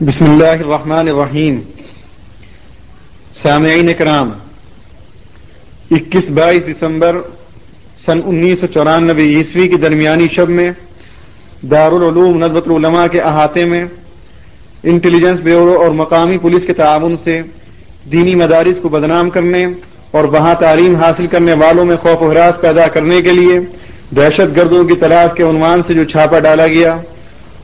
بسم اللہ الرحمن الرحیم. سامعین کرام، اکیس بائیس دسمبر سن انیس سو چورانوے عیسوی کی درمیانی شب میں دارالعلوم ندوت العلماء کے احاطے میں انٹیلیجنس بیورو اور مقامی پولیس کے تعاون سے دینی مدارس کو بدنام کرنے اور وہاں تعلیم حاصل کرنے والوں میں خوف و حراس پیدا کرنے کے لیے دہشت گردوں کی تلاش کے عنوان سے جو چھاپا ڈالا گیا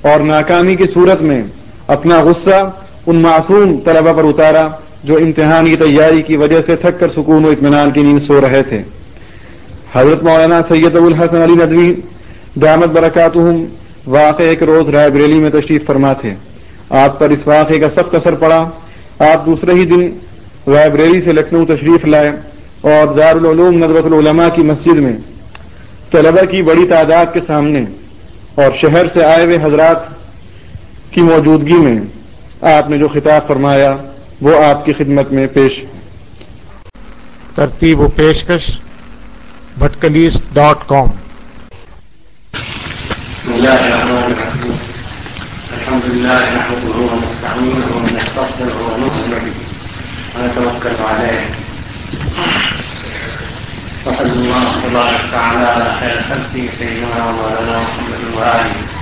اور ناکامی کی صورت میں اپنا غصہ ان معصوم طلبہ پر اتارا جو امتحان کی تیاری کی وجہ سے تھک کر سکون و اطمینان کی نیند سو رہے تھے۔ حضرت مولانا سید ابو الحسن علی ندوی دامت برکات واقع ایک روز رائے بریلی میں تشریف فرما تھے۔ آپ پر اس واقعے کا سخت اثر پڑا۔ آپ دوسرے ہی دن رائے بریلی سے لکھنؤ تشریف لائے اور دارالعلوم ندوت العلماء کی مسجد میں طلبہ کی بڑی تعداد کے سامنے اور شہر سے آئے ہوئے حضرات کی موجودگی میں آپ نے جو خطاب فرمایا وہ آپ کی خدمت میں پیش ترتیب و پیشکش بھٹکلیس ڈاٹ کام۔ الحمد لله نحمده ونستعينه ونستغفره ونؤمن به ونتوكل عليه وصلى الله تبارك وتعالى على خير خلقه سيدنا ومولانا محمد وآله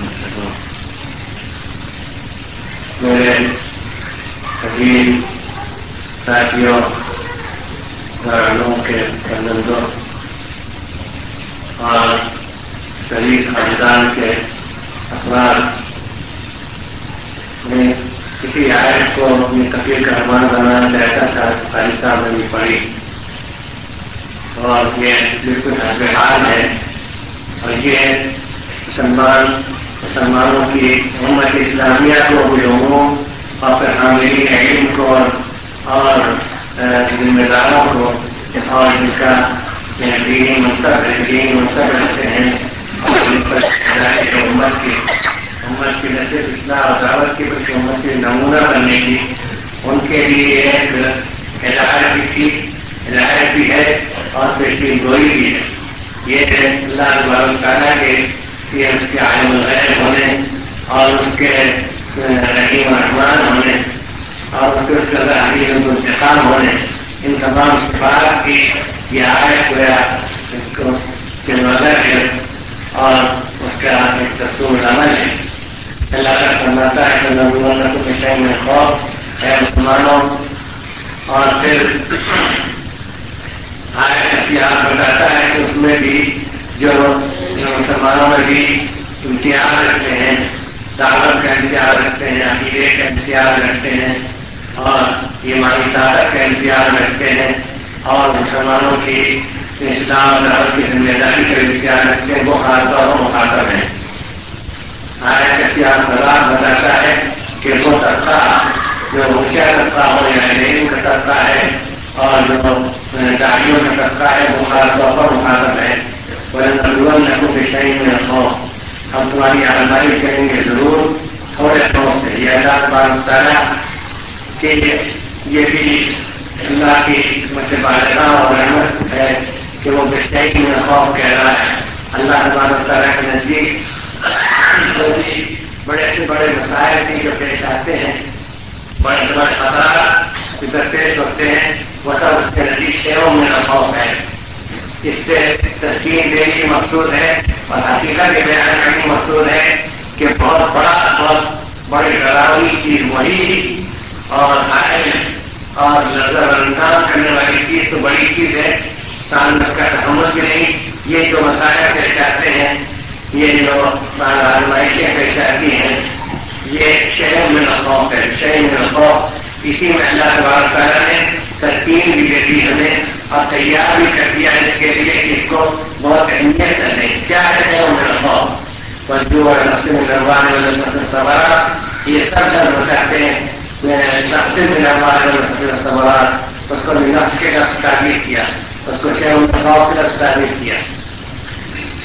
ساتھیوں گھروں کے کنندوں اور شریف خاندان کے افراد میں کسی آیت کو اپنی تقریر کا ارمان بنانا چاہتا تھا قاری صاحب نے بھی پڑھی اور یہ بالکل حسب حال ہے اور یہ مسلمان مسلمانوں کی امت اسلامیہ کو لوگوں اور پھر حاملین علم کو اور اور ذمہ داروں کو اور جن کا دینی منصب ہے دینی منصب رکھتے ہیں امت کی امت کی نصرت اصلاح اور دعوت کی بلکہ امت کے نمونہ بننے کی ان کے لیے ایک ہدایت بھی تھی، ہدایت بھی ہے اور پیشگی گوئی بھی ہے۔ یہ اللہ تبارک تعالیٰ کے یہ اس کے عالم الغیر ہونے اور اس کے رحیم رحمان ہونے۔ اور اس کے اس کے اندر کا عظیم انتخاب ہونے ان تمام صفات کی یہ آیت گویا کے نظر ہے اور اس کا ایک تصور عمل ہے۔ اللہ کا فرماتا ہے کہ ضرورت کو پیشہ میں خوف ہے مسلمانوں، اور پھر آئے اختیار بتاتا ہے کہ اس میں بھی جو مسلمانوں میں بھی امتیاز رکھتے ہیں، دعوت کا امتیاز رکھتے ہیں، عقیدے کا امتیاز رکھتے ہیں۔ اور ایمانی طاقت کا امتیاز رکھتے ہیں اور مسلمانوں کی اسلام دعوت کی ذمہ داری کا امتیاز رکھتے ہیں، وہ خاص طور پر مخاطب ہیں۔ آیا کسی آپ سلام بتاتا ہے کہ وہ طبقہ جو اونچا طبقہ ہو یا علم کا طبقہ ہے اور جو داڑیوں کا طبقہ ہے، وہ خاص طور پر مخاطب ہے ورنہ نقو کے شہید میں رکھو ہم تمہاری آرمائی کریں گے ضرور، تھوڑے دنوں سے۔ یہ اللہ بار تعالیٰ کہ یہ بھی اللہ کی حکمت بالغہ اور رحمت ہے کہ وہ بشتعی میں خوف کہہ رہا ہے۔ اللہ تبارک تعالیٰ کے نزدیک بڑے سے بڑے مسائل بھی جو پیش آتے ہیں، بڑے بڑے خطرات ادھر پیش ہوتے ہیں، وہ سب اس کے نزدیک شہروں میں خوف ہے۔ اس سے تسکین دینی مقصود ہے اور حقیقت کے بیان کرنی مقصود ہے کہ بہت بڑا بہت بڑی ڈراؤنی چیز وہی اور اور نظر انداز کرنے والی چیز تو بڑی چیز ہے سامنے اس کا تحمل بھی نہیں، یہ جو مسائل پیش آتے ہیں، یہ جو آزمائشیں پیش آتی ہیں، یہ شہر میں خوف ہے، شہر میں خوف اسی میں اللہ تبار تعالیٰ نے تسکین بھی دے دی ہمیں اور تیار بھی کر دیا اس کے لیے کہ اس کو بہت اہمیت ہے کیا ہے شہر میں خوف بجو اور نسل نروان والا سوارا یہ سب لفظ بتاتے ہیں۔ شخص میں نروان والا سوارا اس کو نفس کے لفظ تعبیر کیا، اس کو شہر الفاق کے لفظ تعبیر کیا۔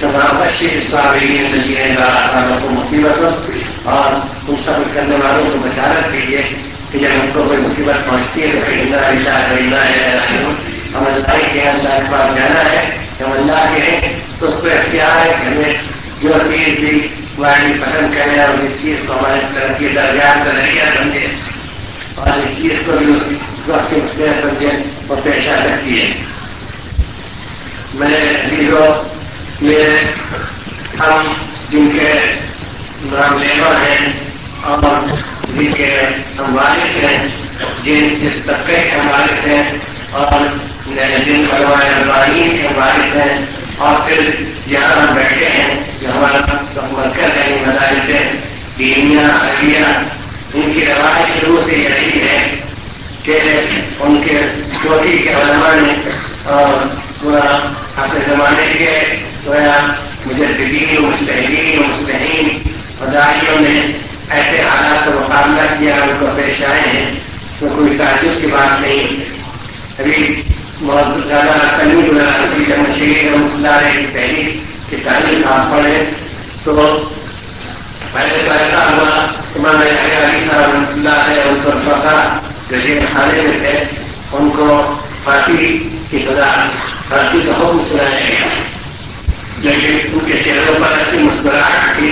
صابرین الذین لا اصابتهم مصیبت، اور ان صبر کرنے والوں کو بشارت کے لیے کہ جب ان کو کوئی مصیبت پہنچتی ہے تو اللہ اللہ ہے ہم اللہ کے اللہ کے پاس جانا ہے ہم اللہ کے ہیں، تو اس کو اختیار ہے کہ ہمیں جو چیز بھی ہماری پسند کریں اور جس چیز کو ہمارے طرف درجات کا ذریعہ سمجھے اور اس چیز کو بھی اس وقت کے مسئلہ سمجھے وہ پیش آ سکتی ہے میں عزیزوں یہ ہم جن کے نام لیبر ہیں اور جن کے ہم وارث ہیں، جن جس طبقے کے ہم وارث ہیں اور جن علماء ابراہیم کے وارث ہیں اور پھر جہاں ہم بیٹھے ہیں، جو ہمارا مرکز ہے مدارس دینیا عربیہ ان کی روایت شروع سے یہ رہی ہے کہ ان کے چوٹی کے علماء نے پورا حاصل زمانے کے مجدین مستحدین مستحین اداریوں نے ایسے حالات کا مقابلہ کیا، ان کو پیش آئے ہیں تو کوئی تعجب کی بات نہیں۔ ابھی بہت زیادہ تنوی مشیر اللہ کی پہلی کتابیں آپ پڑھے تو پہلے تو ایسا ہوا امام علی صاحب رحمۃ اللہ ہے، ان پر کو پتا جزیر خانے میں تھے ان کو پھانسی کی سزا پھانسی کا حکم سنایا گیا لیکن ان کے چہروں پر ایسی مسکراہٹ تھی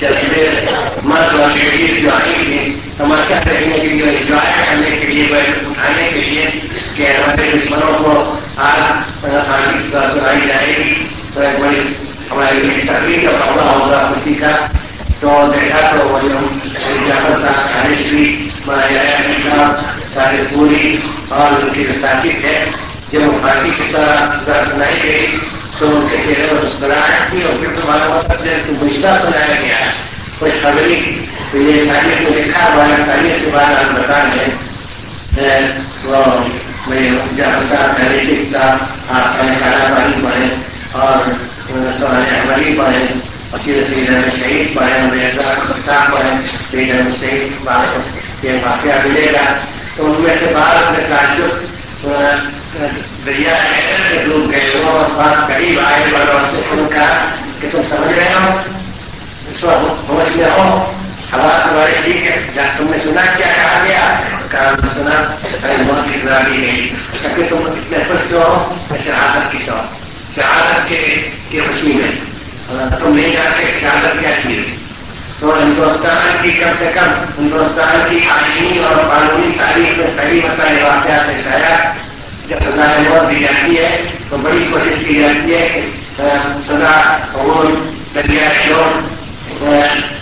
جیسے مرد اور لیڈیز جو آئی تھی تماشا دیکھنے کے لیے انجوائے کرنے کے لیے بیٹھ اٹھانے کے لیے کہ ہمارے دشمنوں کو آج آگے سنائی جائے گی۔ تو ایک بڑی ہمارے لیے تقریب کا پودا ہوگا۔ خوشی کا تو دیکھا تو وہ جو جعفر صاحب خانشری مہاراجا صاحب سارے اور ان کے ساتھی تھے جب وہ پھانسی کی طرح سنائی گئی تو ان کے چہرے پر مسکراہٹ تھی اور پھر تمہارا مطلب گزشتہ سنایا گیا خوش خبری تو یہ تاریخ میں دیکھا ہمارا تاریخ کے بعد آپ بتا دیں وہ میں جہاں تاریخ کا آپ کالا پانی پڑھیں اور سوال ہماری پڑھیں اور سیدھے سیدھے شہید پڑھیں میرا پڑھیں سیدھے شہید بات یہ واقعہ ملے گا تو ان میں سے بعض میں تعجب دریا کے ڈوب گئے وہ بات قریب آئے بڑوں سے ان کا کہ تم سمجھ رہے ہو سمجھ میں ہو آواز ہمارے ٹھیک ہے جب تم نے سنا کیا کہا گیا کہا سنا بہت کی گزاری گئی کہ تم اتنے خوش جو ہو میں شہادت کی شوق شہادت کے خوشی میں تو تم نہیں جانتے شہادت کیا چیز تو ہندوستان کی کم سے کم ہندوستان کی آئینی اور قانونی تاریخ میں پہلی مسئلہ یہ واقعات ہے شاید جب سزا موت دی جاتی ہے، تو بڑی کوشش کی جاتی ہے کہ سزا اور دریا شور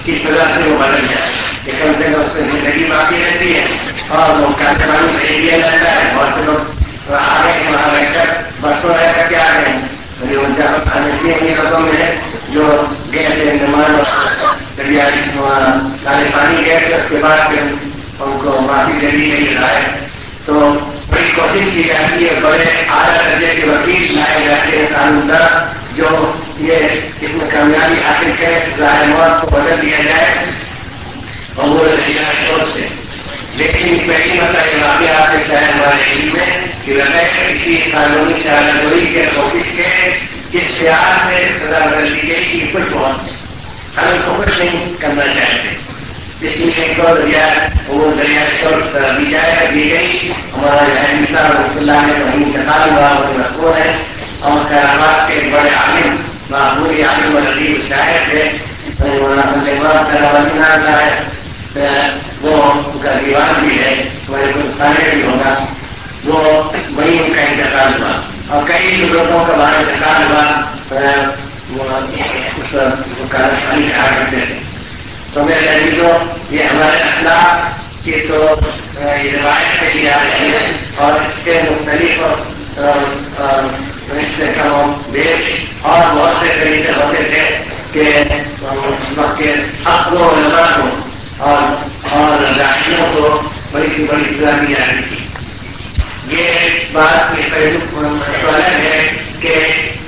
کی سزا سے وہ بدل جائے۔ کہ کم سے کم اس میں زندگی باقی رہتی ہے۔ اور وہ کاٹے پانی صحیح دیا جاتا ہے۔ بہت سے لوگ آ گئے وہاں رہ کر برسوں رہ کر کے آ گئے ہیں۔ میں جو گئے پانی گئے تھے اس کے بعد پھر ان کو معافی دے تو بڑی کوشش کی جاتی ہے بڑے اعلیٰ درجے کے وکیل لائے جاتے ہیں قانون جو یہ اس میں کامیابی حاصل کرے ظاہر کو بدل دیا جائے اور وہ شور سے لیکن پہلی مطلب یہ واقعہ آپ کے چاہے ہمارے علم میں کہ بغیر کسی قانونی چارہ گوئی کے کوشش کے اس پیار سے سزا بدل دی گئی کہ کچھ بہت ہم کو کچھ نہیں کرنا چاہتے۔ اس لیے ایک اور دریا وہ دریا شوق دی جائے دی گئی۔ ہمارا جہاں صاحب رحمۃ اللہ نے وہیں انتقال ہوا وہ مشہور ہے اور خیر آباد کے ایک بڑے عالم، معمولی عالم اور عظیم شاعر تھے ہے وہ ان کا دیوان بھی ہے ہمارے کچھ کھانے بھی ہوگا۔ وہ وہیں کا انتقال ہوا اور کئی لوگوں کا وہاں انتقال ہوا وہ اس کہا کرتے تھے۔ تو میرے عزیزوں یہ ہمارے اخلاق کی تو روایت سے کی جا رہی ہے اور اس کے مختلف اس سے کم بیش اور بہت سے طریقے ہوتے تھے کہ حق کو لگا کو اور اور راشیوں کو بڑی سی بڑی سزا دی جا رہی تھی۔ یہ بات یہ پہلو الگ ہے کہ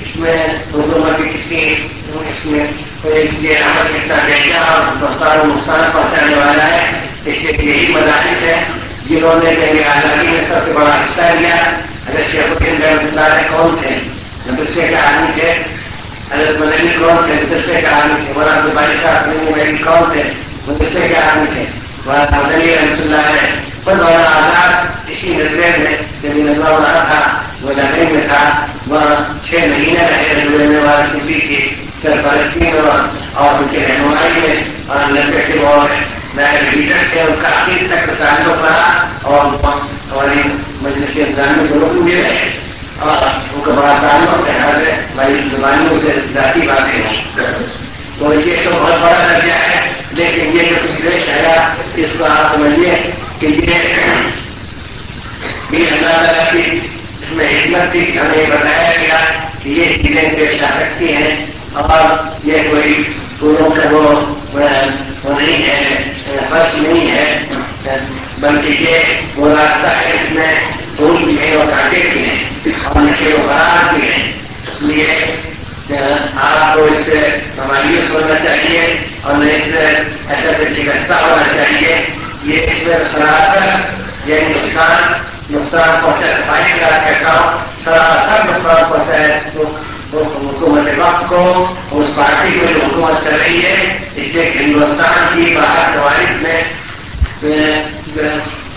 اس میں حکومت کی کتنی اس میں یہ عمل کتنا گہرا اور نقصان و نقصان پہنچانے والا ہے؟ اس کے یہی مدارس ہے۔ جنہوں نے میری آزادی میں سب سے بڑا پوچھا گیا اگر شیخ الدین رحمۃ اللہ علیہ کون تھے؟ مدرسے کے آدمی تھے۔ حضرت مدنی کون تھے؟ مدرسے کے آدمی تھے۔ مولانا زبانی شاہ میری کون تھے؟ مدرسے کے آدمی تھے۔ مولانا مدنی رحمۃ اللہ علیہ۔ پر مولانا آزاد اسی نظرے میں جب نظر رہا تھا، وہ لڑائی میں تھا، وہ چھ مہینے رہے رجوع میں والا صوفی کی سرپرستی میں اور ان کے رہنمائی میں اور نبے سے وہ لیڈر تھے ان کا آخر تک تعلق رہا اور ہماری مجلس انتظام میں ضرور ملے رہے اور ان کا بڑا تعلق ہے، ہر بھائی زبانوں سے ذاتی باتیں ہیں۔ تو یہ تو بہت بڑا درجہ ہے، لیکن یہ جو پیش آیا، اس کو آپ سمجھیے کہ یہ بھی اللہ تعالیٰ کی اس میں حکمت تھی ہمیں بتایا گیا کہ یہ چیزیں پیش آ سکتی ہیں۔ اور یہ کوئی پوروں کا وہ نہیں ہے فرش نہیں ہے۔ بلکہ یہ وہ راستہ ہے اس میں پھول بھی ہے اور کانٹے بھی ہیں اور نشے و فرار بھی ہیں۔ اس لیے آپ کو اس سے مایوس ہونا چاہیے اور نہ اس سے ایسا کوئی شکستہ ہونا چاہیے۔ یہ اس میں سراسر یہ نقصان نقصان پہنچا صفائی کا کہتا ہوں سراسر نقصان پہنچا ہے حکومت وقت کو اس پارٹی کو جو حکومت چل رہی ہے اس لیے ہندوستان کی باہر قوائد میں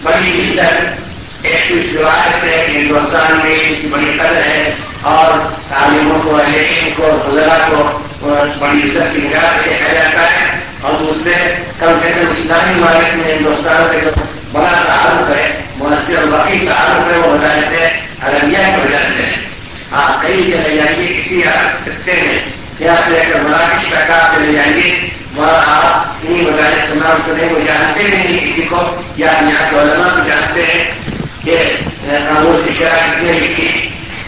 بڑی عزت ایک اس روایت سے ہندوستان میں بڑی قدر ہے اور تعلیموں کو علم کو گزرا کو بڑی عزت کی نگاہ سے دیکھا جاتا ہے اور دوسرے کم سے کم اسلامی مالک میں ہندوستان کا جو بڑا تعلق ہے مؤثر اور باقی تعلق ہے وہ بتائے تھے اریا کی وجہ سے آپ کئی چلے جائیے، کسی خطے میں یا سے اگر مراکش تک آپ چلے جائیے، وہاں آپ انہیں مدارس کا سنے وہ جانتے بھی نہیں کسی کو، یا یہاں کے علماء کو جانتے ہیں کہ خاموش کی شرح کتنے لکھی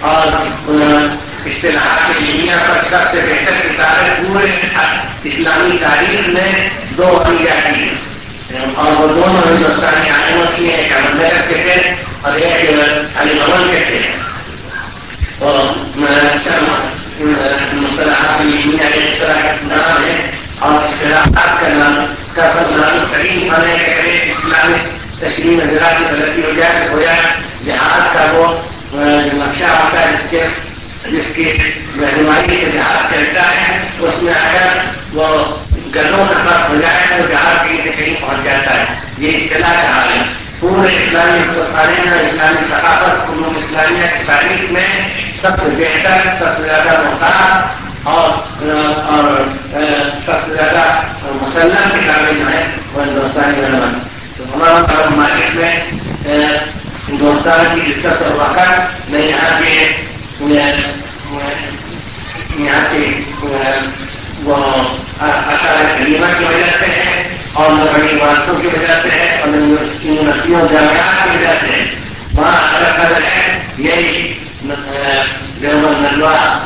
اور اصطلاحات کی دنیا پر سب سے بہتر کتابیں پورے اسلامی تاریخ میں دو بنی جاتی ہیں۔ اور وہ دونوں ہندوستانی کی ایک احمد نگر اور ایک علی بھون کے تھے مصطلحات دنیا کا نام ہے اور اصطلاحات کا نام کا فضلان ترین تشریح نظرات کی غلطی ہو جائے ہو جائے جہاز کا وہ نقشہ ہوتا ہے جس کے جس کی رہنمائی سے جہاز چلتا ہے اس میں اگر وہ گلوں کا فرق ہو جائے تو جہاز کہیں سے کہیں پہنچ جاتا ہے۔ یہ اصطلاح کا حال ہے۔ پورے اسلامی خانے میں اسلامی ثقافت علوم اسلامیہ کی تاریخ میں سب سے بہتر، سب سے زیادہ محتاط اور اور سب سے زیادہ مسلح کتابیں جو ہے وہ ہندوستانی علم تو ہمارا مارکیٹ میں ہندوستان کی عزت اور وقت میں یہاں کے یہاں کے وہ اشار کریمہ کی وجہ سے ہے اور بڑی عمارتوں کی وجہ سے ہے اور یونیورسٹیوں جامعات کی وجہ سے ہے۔ وہاں الگ الگ ہے، یہی جرمن نلوا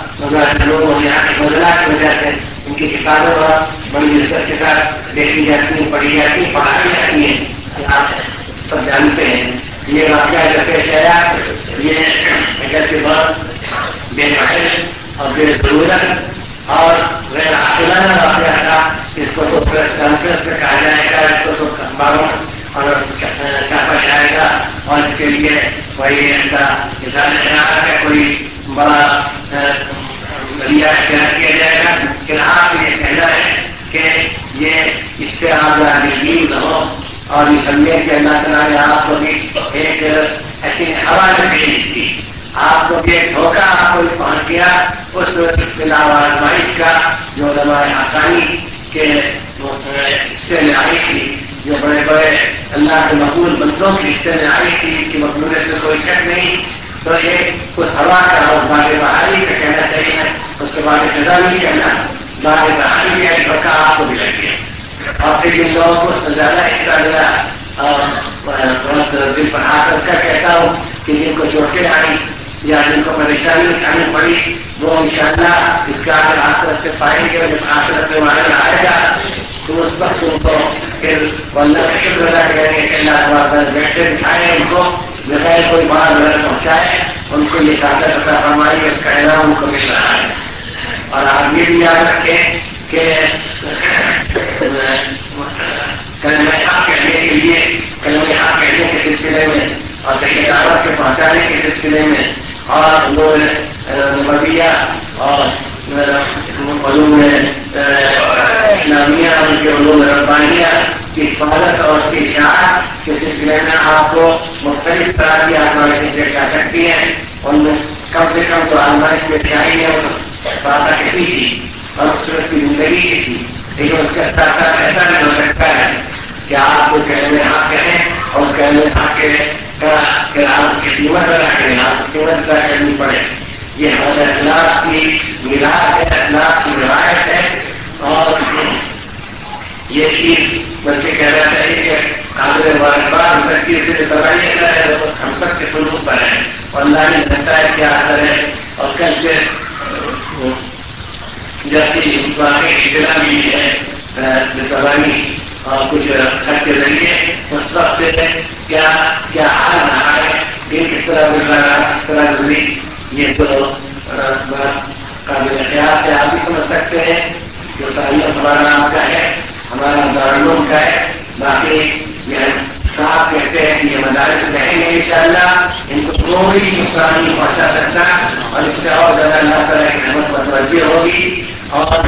لوگ اور یہاں کے بدلا کی وجہ سے ان کی کتابیں اور بڑی عزت کے ساتھ دیکھی جاتی ہیں، پڑھی جاتی ہیں، پڑھائی جاتی ہیں۔ آپ سب جانتے ہیں۔ یہ واقعہ جو پیش آیا یہ اگر کے بے محل اور بے ضرورت اور غیر عاقلانہ واقعہ تھا، اس کو تو پریس کانفرنس میں کہا جائے گا، اس کو تو اخباروں اور چھاپا جائے گا۔ اور اس کے لیے وہی ایسا اظہار خیال ہے کوئی بڑا ذریعہ اختیار کیا جائے گا۔ کہ آپ یہ کہنا ہے کہ یہ اس سے آپ عالمین نہ ہو اور یہ سمجھے کہ اللہ تعالیٰ نے آپ کو بھی ایک ایسی ہوا نے پیش کی۔ آپ کو بھی دھوکہ، آپ کو پہنچ گیا۔ اس اطلاع آزمائش کا جو ہمارے آسانی کے حصے میں آئی تھی، جو بڑے بڑے اللہ کے مقبول بندوں کے حصے میں آئی تھی، ان کی مقبولیت میں کوئی شک نہیں۔ تو ایک اس ہوا کا اور بار بہاری کا کہنا چاہیے۔ اس کے بعد فضا نہیں کہنا بار بہاری کا ایک دھوکہ آپ کو بھی لگ گیا۔ اور پھر جن لوگوں کو اس میں زیادہ حصہ ملا، اور بہت دل پر ہاتھ رکھ کر کہتا ہوں کہ جن کو چوٹیں آئی یا جن کو پریشانی اٹھانی پڑی۔ وہ ان شاء اللہ اس کا اگر آخرت پہ پائیں گے، جب آخرت پہ وہاں آئے گا، تو اس وقت ان کو پھر اللہ سے شکر ادا کریں گے کہ اللہ تبارک بیٹھے دکھائے ان کو، بغیر کوئی بار وغیرہ پہنچائے، ان کو یہ شادت ادا فرمائی، اس کا انعام ان کو مل رہا ہے۔ اور آپ یہ بھی یاد رکھیں کہ کلمہ حق کہنے کے لیے، کلمہ حق کہنے کے سلسلے میں اور صحیح دعوت کے پہنچانے کے سلسلے میں اور وہ نبیا اور علوم اسلامیہ ان کے علوم ربانیہ کی حفاظت اور اس کی اشاعت کے سلسلے میں آپ کو مختلف طرح کی آزمائشیں جا سکتی ہیں۔ ان میں کم سے کم تو آزمائش میں چاہیے اور بات کسی تھی، اور خوبصورت کی زندگی کی تھی۔ لیکن اس کا ساتھ ساتھ ایسا نہیں ہو سکتا ہے کہ آپ کو کہنے ہاں کہیں اور اس کہنے ہاں کہ آپ کی قیمت ادا کریں کی قیمت ادا کرنی پڑے یہ ہمارے اخلاق کی ملاس ہے اخلاق کی روایت ہے اور یہ چیز بلکہ کہنا چاہیے کہ قابل مبارکباد ہم سب کی اسے دوائی ایسا ہے ہم سب کے فلوس پر ہے اور اللہ نے بتایا ہے۔ کیا اثر ہے اور کل سے جیسی اس واقعے کی اطلاع ملی ہے زبانی اور کچھ خط کے ذریعے اس وقت سے کیا کیا حال رہا ہے؟ دن کس طرح گزرا رہا کس طرح گزری یہ تو قابل خیال سے آپ بھی سمجھ سکتے ہیں جو تعلیم ہمارا آپ کا ہے، ہمارا دارالعلوم کا ہے۔ باقی یہ صاحب کہتے ہیں کہ یہ مدارس رہیں گے انشاءاللہ، ان کو کوئی نقصان نہیں پہنچا سکتا اور اس سے اور زیادہ اللہ تعالیٰ کی حمت متوجہ ہوگی۔ اور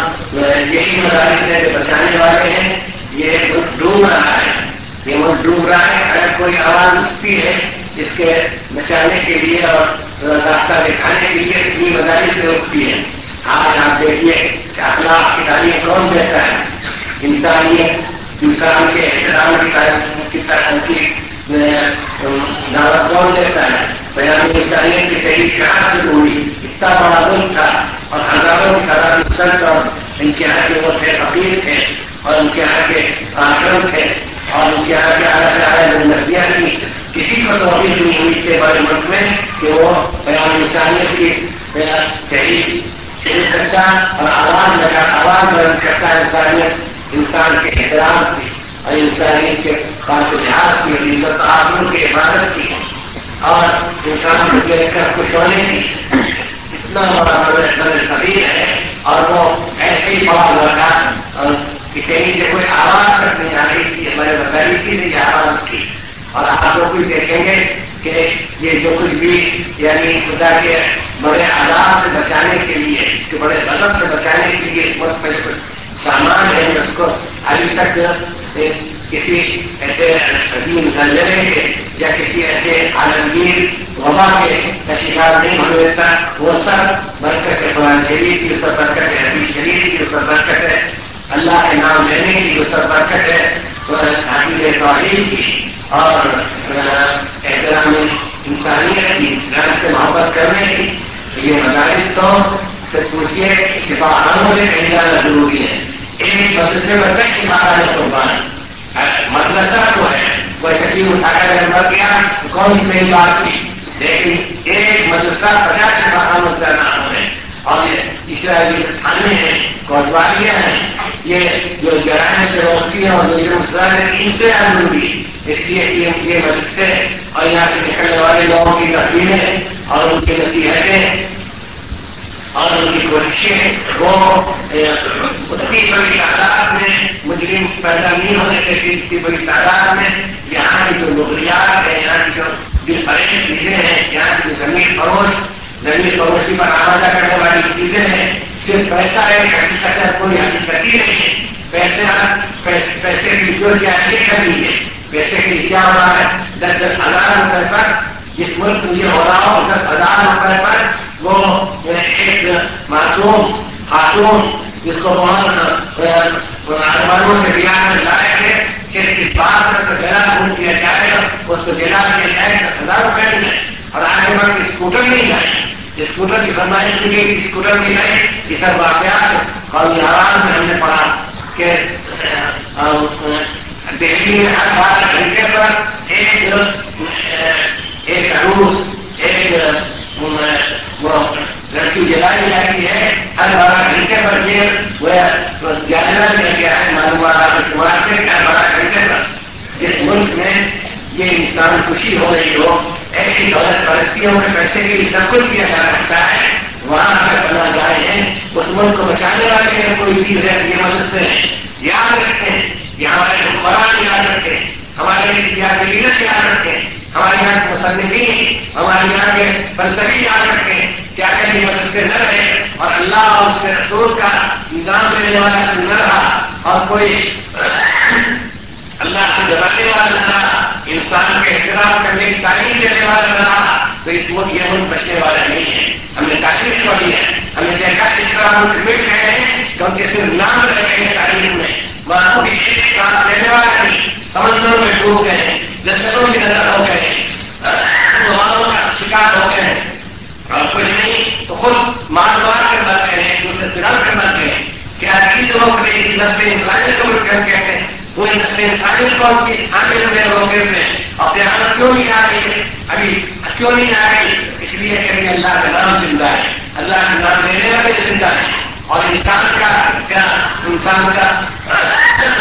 یہی مدارس ہے جو بچانے والے ہیں۔ یہ ڈوب رہا ہے۔ یہ ملک ڈوب رہا ہے۔ اگر کوئی آواز اٹھتی ہے اس کے بچانے کے لیے اور راستہ دکھانے کے لیے اتنی مدارس سے اٹھتی ہے۔ آج آپ دیکھیے کہ اخلاق کی تعلیم کون دیتا ہے۔ انسانیت، انسان کے احترام کی تعلیم کی دعوت کون دیتا ہے؟ بیان انسانیت کی تحریر کہاں سے ہوئی اتنا بڑا ملک تھا اور ہزاروں کی تعداد سنت اور ان کے یہاں وہ تھے فقیر۔ اور ان کے یہاں کے آکرم تھے اور ان کے یہاں کے آیا آیا ندیاں کی کسی کو توفیق نہیں ہوئی تھے بڑے ملک میں کہ وہ بیان انسانیت کی تحریر شروع کرتا اور آواز لگا آواز بلند کرتا انسانیت انسان کے احترام کی اور انسانیت کے خاص لحاظ کی اور عزت آسم کی عبادت کی اور انسان کو دیکھ کر خوش ہونے کی۔ اتنا بڑا بڑے خبیر ہے اور وہ ایسے ہی بڑا لڑکا اور کہ کہیں سے کوئی آواز تک نہیں آ رہی تھی ہمارے بتائی تھی نہیں آواز کی۔ اور آپ لوگ بھی دیکھیں گے کہ یہ جو کچھ بھی یعنی خدا کے بڑے آداب سے بچانے کے لیے، اس کے بڑے غضب سے بچانے کے لیے اس وقت میں کچھ سامان ہے، اس کو ابھی تک کسی ایسے عظیم زلزلے کے یا کسی ایسے عالمگیر وبا کے شکار نہیں ہو دیتا۔ وہ سب برکت ہے، قرآن شریف کی سب برکت ہے، حدیث شریف کی سب برکت ہے۔ اللہ کے نام لینے کی سب برکت ہے۔ حقیق توحید کی اور احترام انسانیت کی گھر سے محبت کرنے کی۔ یہ مدارس تو سے پوچھیے شفا خانوں میں کہیں جانا ضروری ہے۔ ایک مدرسے میں کئی شفا خانے قربان۔ مدرسہ تو ہے۔ کوئی تکلیف اٹھا کر مر گیا کون سی میری بات تھی؟ لیکن ایک مدرسہ پچاس شفا خانوں کا نام ہے۔ اور اسرائیلی تھانے ہیں کوتوالیاں ہیں یہ جو جرائم سے روکتی ہیں اور جو مسئلہ ہے، ان سے ضروری اس لیے یہ مدرسے اور یہاں سے نکلنے والے لوگوں کی تحریریں اور ان کی نصیحتیں اور ان کی کوششیں، وہ اتنی بڑی تعداد میں مجرم پیدا نہیں ہونے کے اتنی بڑی تعداد میں یہاں کی جو نوکریات ہیں، یہاں کی جو دل فریش چیزیں ہیں، یہاں کی جو زمین فروش زمین فروشی پر آمادہ کرنے والی چیزیں ہیں صرف پیسہ ہے حقیقت ہے کوئی حقیقت ہی نہیں ہے پیسے پیسے کی جو جائزے کرنی ہے پیسے کی کیا ہو رہا ہے دس دس ہزار روپے پر جس ملک میں یہ ہو رہا ہو دس ہزار روپے پر وہ ایک معصوم خاتون جس کو بہت آسمانوں سے دیا کر لائے تھے صرف اس بات میں سے گلا بھول کیا جائے گا اس کو جلا دیا جائے دس ہزار روپے ملے اور آگے بڑھ کے اسکوٹر نہیں جائے اسکوٹر کی فرمائش کی گئی اسکوٹر نہیں آئے یہ سب واقعات قومی آواز میں ہم نے پڑھا کہ دہلی میں ہر بارہ گھنٹے پر ایک ایک عروس، ایک لڑکی جلائی جاتی ہے، ہر بارہ گھنٹے پر یہ وہ جائزہ لیا گیا ہے معلومات آپ شمار سے ہر بارہ گھنٹے پر، جس ملک میں یہ انسان خوشی ہو رہی ہو ایسی دولت پرستیوں کے پیسے کے لیے سب کچھ کیا جا سکتا ہے۔ وہاں اگر بنا جائے ہیں، اس ملک کو بچانے والے کوئی چیز ہے یہ مدد سے یاد رکھتے ہیں۔ یہ ہمارے حکمران یاد رکھیں ہمارے سیاسی لیڈر یاد رکھیں ہمارے یہاں کے مصنفین، ہمارے یہاں کے فلسفی یاد رکھیں کیا کہ مدرسے نہ رہے اور اللہ اور اس کے رسول کا نظام دینے والا نہ رہا اور کوئی اللہ سے جلانے والا نہ رہا انسان کے احترام کرنے کی تعلیم دینے والا نہ رہا، تو اس ملک یہ ملک بچنے والا نہیں ہے۔ ہم نے تعلیم پڑھی ہے۔ ہم نے دیکھا اس طرح ملک مٹ گئے ہیں کہ ان کے صرف نام رہ گئے ہیں تعلیم میں۔ مانو بھی ایک ساتھ دینے والا نہیں، سمندروں میں ڈوب گئے ہیں جسدوں کی نظر ہو گئے ہیں کا شکار ہو گئے ہیں۔ اور کچھ نہیں، تو خود مار مار کر مر گئے ہیں، دوسرے چڑھا کر مر گئے کیا کس لوگ نے نسل انسانی کو کر کہتے ہیں؟ وہ انسانی کون کی آنے میں روکے ہوئے اور پیار کیوں نہیں آ رہی ہے ابھی کیوں نہیں آ رہی اس لیے کہ اللہ کا نام زندہ ہے۔ اللہ کا نام لینے والے زندہ ہے اور انسان کا کیا؟ انسان کا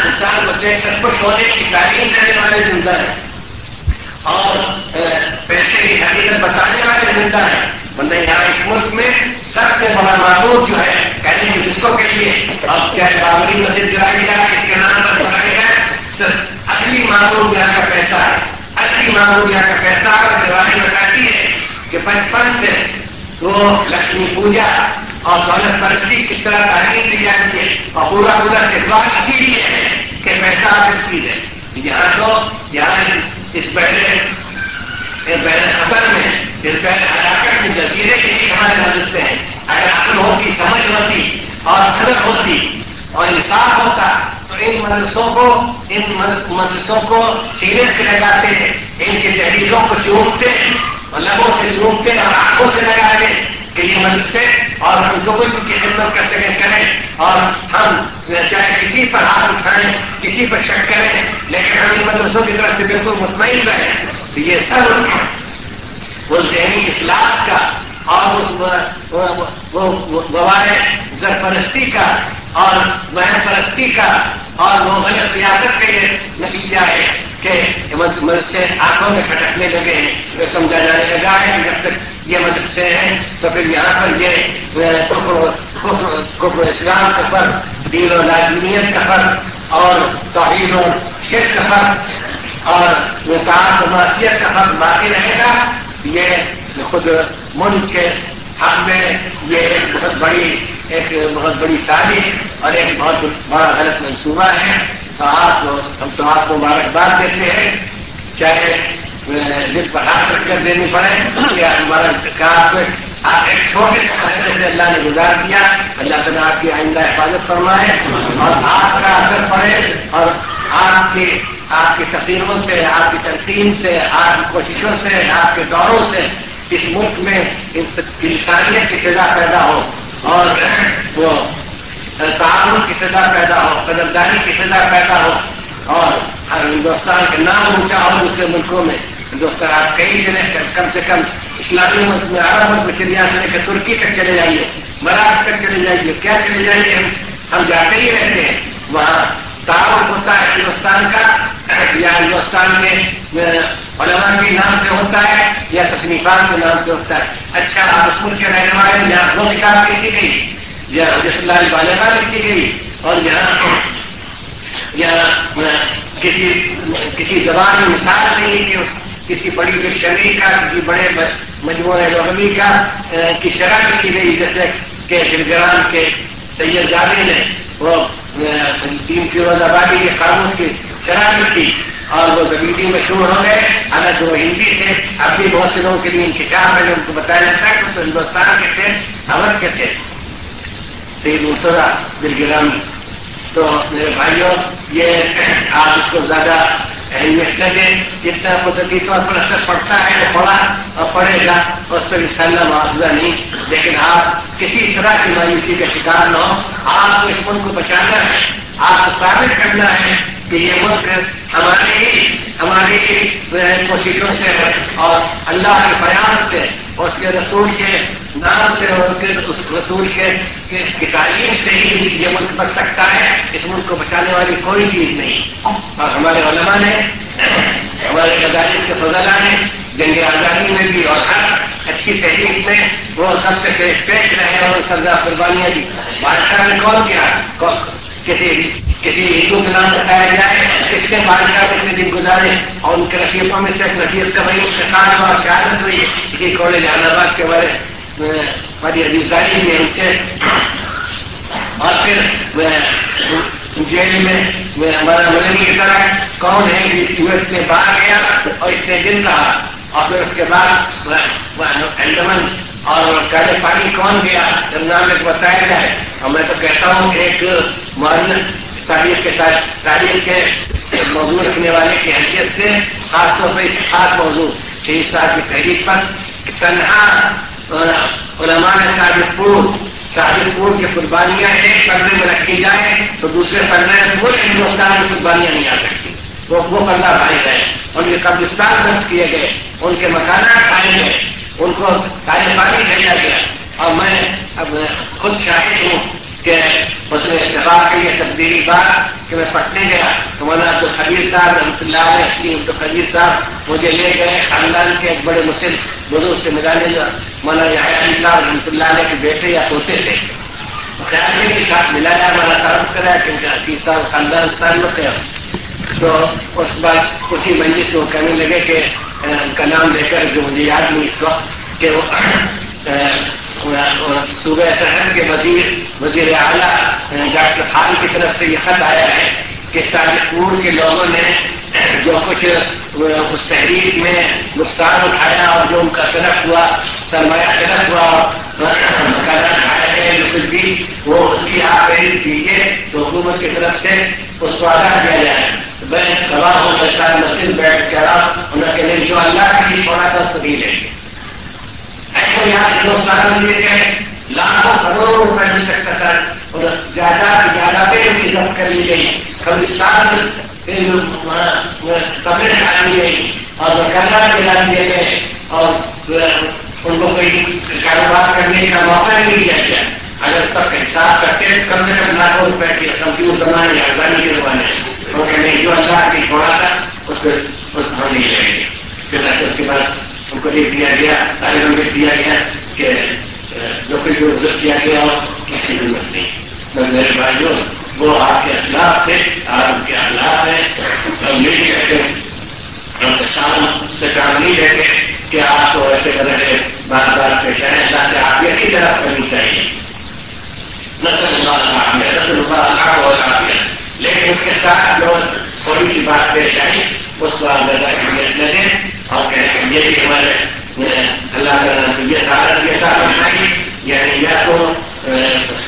انسان کو دیکھ کر خوش ہونے کی تعلیم دینے والے زندہ ہے اور پیسے کی حقیقت بتانے والے زندہ ہے بندے یہاں اس ملک میں سب سے بڑا معبود جو ہے، کہتے ہیں جس کو کہیے؟ اب کیا بابری مسجد گرائی جائے۔ اصلی معبود یہاں کا پیسہ ہے۔ اصلی معبود یہاں کا پیسہ اور دیوالی بتاتی ہے کہ بچپن سے وہ لکشمی پوجا اور دولت پرستی کس طرح تعلیم دی جاتی ہے اور پورا پورا تہوار اسی لیے ہے کہ پیسہ آپ چیز ہے یہاں تو یہاں اس پہلے پہلے خطر میں اس پہلے ہلاکت میں جزیرے کے لیے ہمارے ہاں مدد سے ہیں اگر عقل ہوتی، سمجھ ہوتی اور قدر ہوتی اور انصاف ہوتا تو ان مدرسوں کو ان مدرسوں کو سینے سے لگاتے ہیں ان کی تحریروں کو چومتے لبوں سے چومتے اور آنکھوں سے لگاتے کہ یہ مدرسے اور ہم جو کوئی ان کی خدمت کر سکیں کریں اور ہم چاہے کسی پر ہاتھ اٹھائیں کسی پر شک کریں لیکن ہم ان مدرسوں کی طرف سے بالکل مطمئن رہیں تو یہ سب وہ ذہنی اصلاح کا اور اس وبائے زرپرستی کا اور مہر پرستی کا اور وہ غلط سیاست کا یہ نتیجہ ہے کہ مدرسے آنکھوں میں کھٹکنے لگے ہیں سمجھا جانے لگا ہے جب تک یہ مدرسے ہیں تو پھر یہاں پر یہ کفر اسلام کا فرق، دین و لازمیت کا فرق، اور توحید و شرک کا فرق، اور و معاشیت کا فرق باقی رہے گا، یہ خود ملک کے حق میں یہ ایک بہت بڑی ایک بہت بڑی سازش اور ایک بہت بڑا غلط منصوبہ ہے۔ تو آپ ہم تو آپ کو مبارکباد دیتے ہیں۔ چاہے دل پر ہاتھ رکھ کر دینی پڑے یا ہمارا آپ ایک چھوٹے سے خطرے سے اللہ نے گزار دیا، اللہ تعالیٰ آپ کی آئندہ حفاظت فرمائے اور آپ کا اثر پڑے اور آپ کی آپ کی تقریروں سے، آپ کی تنقید سے، آپ کی کوششوں سے، آپ کے دوروں سے اس ملک میں انسانیت کی فضا پیدا ہو۔ اور وہ تعاون کی فضا پیدا ہو، قدردانی کی فضا پیدا ہو اور ہر ہندوستان کا نام اونچا ہو دوسرے ملکوں میں۔ ہندوستان آپ کئی جگہ کم سے کم اسلامی ملک میں، عرب ملک میں چلے جاتے کہ ترکی تک چلے جائیے، مراٹھ تک چلے جائیے، کیا چلے جائیے ہم جاتے ہی رہتے ہیں۔ وہاں تعاون ہوتا ہے ہندوستان کا۔ یا ہندوستان میں علماء کے نام سے ہوتا ہے، یا تصنیفات کے نام سے ہوتا ہے۔ اچھا آپ اس ملک کے رہنے والے یہاں وہ کتاب لکھی گئی یا حضرت اللہ بالغ لکھی گئی، اور یہاں یہاں کسی کسی زبان میں مثال نہیں کہ کسی بڑی ڈکشنری کا، کسی بڑے مجموعہ لغوی کا کی شرح لکھی گئی، جیسے کہ گرگران کے سید جاوی نے وہ تین فیروز آبادی کے قانون کی شرح لکھی۔ اور وہ زبیدی مشہور ہو گئے اگر جو ہندی تھے، اب بھی بہت سے لوگوں کے لیے ان کی کام ہے ان کو بتایا جاتا ہے کہ ہندوستان کے تھے اودھ کے تھے۔ سید مرتبہ گرامی تو میرے بھائیوں، یہ آپ اس کو زیادہ اہمیت نہ دیں، جتنا قدرتی طور پر اثر پڑتا ہے، وہ پڑا اور پڑے گا، اس پر انشاءاللہ شاء معاوضہ نہیں۔ لیکن آپ کسی طرح کی مایوسی کا شکار نہ ہو آپ کو اس ملک کو بچانا ہے، آپ کو ثابت کرنا ہے۔ کہ یہ ملک ہمارے ہی ہماری کوششوں سے ہے اور اللہ کے بیان سے اور اس کے رسول کے نام سے اور کے رسول کے تعلیم سے ہی یہ ملک بچ سکتا ہے۔ اس ملک کو بچانے والی کوئی چیز نہیں۔ اور ہمارے علماء نے ہمارے مدارس کے فضلہ نے، جنگ آزادی میں بھی اور ہر اچھی تحریک میں وہ سب سے پیش پیش رہے اور سردا قربانیاں دی۔ بادشاہ نے کون کیا؟ کسی کسی ہندو کا نام بتایا جائے کس نے بادشاہ سے دن گزارے اور ان کے رفیقوں میں سے رفیق کا بھائی اس کے ساتھ اور شہادت ہوئی اسی کالج جہان آباد کے بارے ہماری عزیزداری بھی ہے ان سے۔ اور پھر جیل میں ہمارا مدنی کی طرح کون ہے جس کی وہ اتنے باہر گیا اور اتنے دن رہا۔ اور پھر اس کے بعد انڈمن اور کالے پانی کون گیا؟ جب نام ایک بتایا جائے، اور میں تو کہتا ہوں کہ ایک مارن تاریخ کے تاریخ کے موضوع رکھنے والے کی حیثیت سے خاص طور پر اس خاص موضوع شہید صاحب کی تحریر پر تنہا علماء صادق پور صادق پور کی قربانیاں ایک پردے میں رکھی جائیں تو دوسرے پردے میں پورے ہندوستان میں قربانیاں نہیں آ سکتی۔ وہ وہ پردہ بھائی گئے ان کے قبرستان ضبط کیے گئے۔ ان کے مکانات پائے گئے۔ ان کو تاریخ پانی بھیجا گیا۔ اور میں اب خود شاہد ہوں۔ کہ اس نے اتفاق کی یہ تبدیلی بات کہ میں پٹنے گیا تو مولانا عبد الخبیر صاحب رحمۃ اللہ علیہ عبد الخبیر صاحب، مجھے لے گئے خاندان کے ایک بڑے مسلم بزرگ سے ملا لے ملانے مولانا علی صاحب رحمۃ اللہ علیہ کے بیٹے یا پوتے تھے۔ خیال میں کے ساتھ ملایا، ہمارا تعارف کرایا کیونکہ عزیز صاحب خاندان سے تعلق ہے۔ تو اس کے بعد اسی منجس میں وہ کہنے لگے کہ ان کا نام لے کر جو مجھے یاد نہیں اس وقت کہ وہ صوبہ سرحد کے وزیر وزیر اعلیٰ یعنی ڈاکٹر خان کی طرف سے یہ خط آیا ہے کہ پور کے لوگوں نے جو کچھ اس تحریک میں نقصان اٹھایا اور جو ان کا طرف ہوا، سرمایہ طرف ہوا اٹھایا جو کچھ بھی وہ اس کی آپ دیجیے تو حکومت کی طرف سے اس کو آگاہ کیا جائے۔ میں گواہ ہوں میں مسجد بیٹھ کر انہیں کہ جو اللہ کے لیے چھوڑا تھا تو نہیں لیں گے ایسے یہاں ہندوستان میں دیے گئے لاکھوں کروڑوں روپئے مل سکتا تھا اور زیادہ جائیدادیں ان کی ضبط کر لی گئی قبرستان قبریں ڈال دی گئی اور مکانات دلا دیے گئے اور ان کو کوئی کاروبار کرنے کا موقع نہیں دیا گیا اگر سب کا حساب کرتے کم سے کم لاکھوں روپئے کی رقم کی اس زمانے یا آزادی کے زمانے وہ کہ جو اللہ کی چھوڑا تھا اس پہ اس ہم نہیں لیں گے پھر اس کے بعد کو لکھ دیا گیا، تعلیم لکھ دیا گیا کہ جو کوئی جو عزت کیا گیا ہو کسی ضرورت نہیں میں میرے بھائیوں، وہ آپ کے اسلاف تھے، آپ کے حالات ہیں۔ ہم نہیں کہتے، ہم کسان سے کام نہیں لیتے کہ آپ کو ایسے کرے بار بار پیش آئے اللہ سے آپ کی طرف کرنی چاہیے۔ نسل اللہ نسل اللہ آپ اور آپ لیکن اس کے ساتھ جو تھوڑی سی بات پیش آئی، اس کو آپ زیادہ اہمیت نہ دیں۔ اور کہتے ہیں یہ بھی ہمارے اللہ تعالیٰ یہ سہارت یہ سارا بنائی یعنی یا تو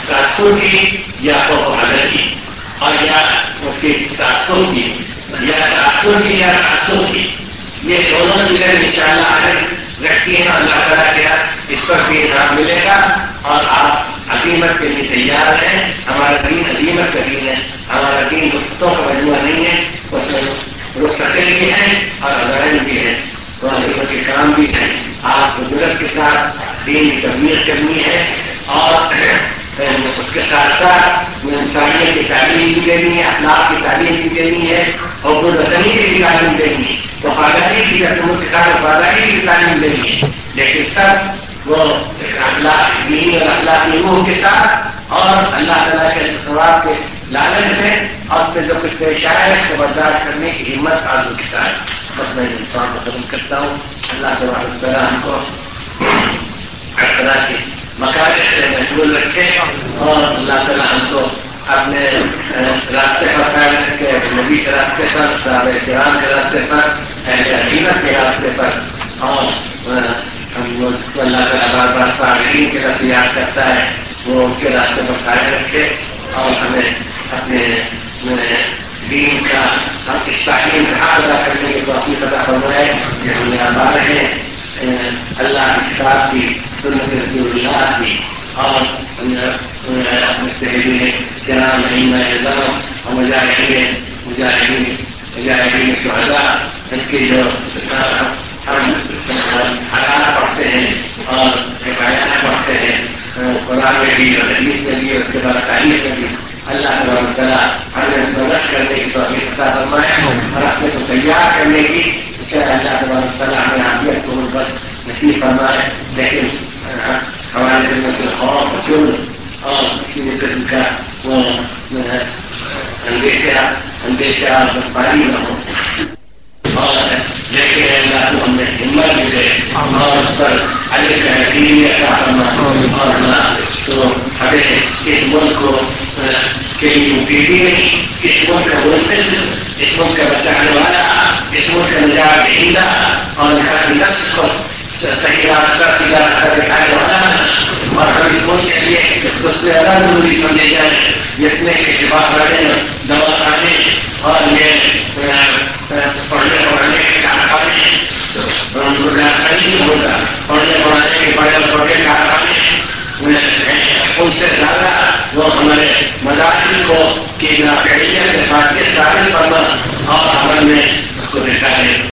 تاثر کی، یا تو حضرت کی۔ اور یا اس کی تاثر کی، یا تاثر کی، یا تاثر کی۔ یہ دونوں چیزیں ان شاء اللہ آگے رکھتی ہیں، اللہ تعالیٰ کیا اس پر بھی انعام ملے گا۔ اور آپ عظیمت کے لیے تیار ہیں، ہمارا دین عظیمت کا دین ہے، ہمارا دین رخصتوں کا مجموعہ نہیں ہے اس میں رخصتیں بھی ہیں اور عزائم بھی ہیں۔ تو عظیمت کے بھی ہیں۔ آپ بزرگ کے ساتھ دین کی تربیت کرنی ہے اور اس کے ساتھ ساتھ انسانیت کی تعلیم بھی دینی ہے، اخلاق کی تعلیم بھی دینی ہے اور وطنی کی بھی تعلیم دینی ہے۔ وفاداری کی حکومت کے ساتھ وفاداری کی تعلیم دینی ہے۔ لیکن سب وہ اخلاق دینی اور اخلاقی روح کے ساتھ اور اللہ تعالیٰ کے ثواب کے لالچ میں اور پھر جو کچھ پیش آئے اس کو برداشت کرنے کی ہمت آلو کے ساتھ۔ بس میں انسان کو ختم کرتا ہوں اللہ تبارک تعالیٰ ہم کو ہر طرح کے مکانے سے محفوظ رکھے اور اللہ تعالیٰ ہم کو اپنے راستے پر قائم رکھے نبی کے راستے پر صحابہ کرام کے راستے پر اہل عظیمت کے راستے پر اور ہم کو اللہ تعالیٰ بار بار صابرین کی طرف یاد کرتا ہے وہ ان کے راستے پر قائم رکھے اور ہمیں اپنے دین کا ہم اس تعلیم کا ادا کرنے کی توفیق عطا فرمائے۔ کہ ہم یہاں آ رہے ہیں اللہ کی کتاب کی، سنت رسول اللہ کی۔ اور مستحدین جناب علم نظام اور مجاہدین مجاہدین مجاہدین شہدا ان کی جو ہم حالات پڑھتے ہیں اور حکایات پڑھتے ہیں۔ قرآن میں بھی اور حدیث میں بھی اس کے بعد تاریخ میں بھی۔ اللہ تبارک تعالیٰ ہمیں اس کو رش کرنے کی توفیق عطا فرمائے۔ اور اپنے کو تیار کرنے کی اچھا چاہے اللہ تبارک تعالیٰ ہمیں عافیت کو ان پر نصیب فرمائے۔ لیکن ہمارے دل میں کوئی خوف، جرم اور کسی قسم کا وہ اندیشہ اندیشہ اور بسپاری نہ ہو۔ اور دیکھے اللہ تو ہم نے ہمت بھی دے اور اس پر علی کا یقین عطا کرنا اور اللہ تو ہمیں اس ملک کو کے لیے پیڑھی نہیں اس ملک کا منتظ اس ملک کا بچانے والا اس ملک کا نجات دہندہ اور گھر نفس کو صحیح راستہ سیدھا راستہ دکھانے والا اور ہم ملک کے لیے اس سے زیادہ ضروری سمجھے جائیں جتنے کے شفا خانے دوا خانے اور یہ پڑھنے پڑھانے کے کارخانے نہیں ہوگا پڑھنے پڑھانے کے بڑے بڑے کارخانے ان سے زیادہ وہ ہمارے مزاحی کو کہ نہ کے ساتھ کے سارے پڑھنا اور ہمارے اس کو دیکھا ہے